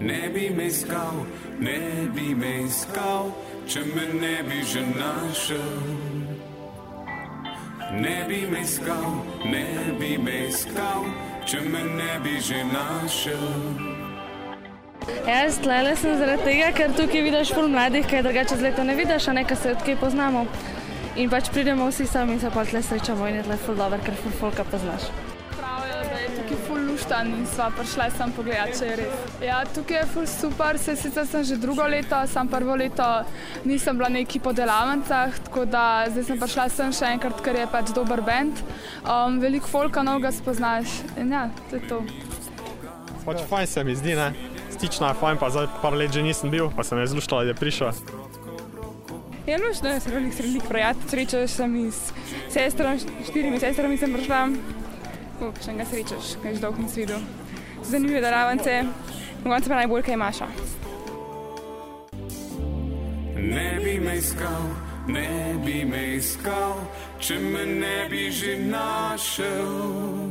ne bi me iskal, ne bi me iskal, če me ne bi že našel. Ne bi me iskal, ne bi me iskal, če me ne bi že našel. Jaz tlele sem zaradi tega, ker tukaj vidiš pol mladih, kaj drugače z leta ne vidiš, a nekaj se odkaj poznamo. In pač pridemo vsi sami in se pa tle srečamo in je tle ful dober, ker ful folka poznaš. Pravijo, luštan in sva prišla sem pogledat, če je res. Ja, tukaj je ful super, se sicer sem že drugo leto, sam prvo leto nisem bila neki po delavnicah, tako da zdaj sem prišla sem še enkrat, ker je pač dober bend. Um, veliko folka novega spoznaš in ja, to je to. Pač fajn se mi zdi, ne? Stična je fajn, pa zdaj par let že nisem bil, pa sem je zluštala, da je prišel. Ja, noč, da se veliko srednjih prijatelj, srečaš sem s sestrom, štirimi sestrami sem prišla. Uf, še enega srečaš, kaj že dolgo nisi videl. Zanimive delavnice, mogoče pa najbolj kaj imaš. Ne bi me iskal, ne bi me iskal, če me ne bi že našel.